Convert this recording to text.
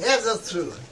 Here's the truth.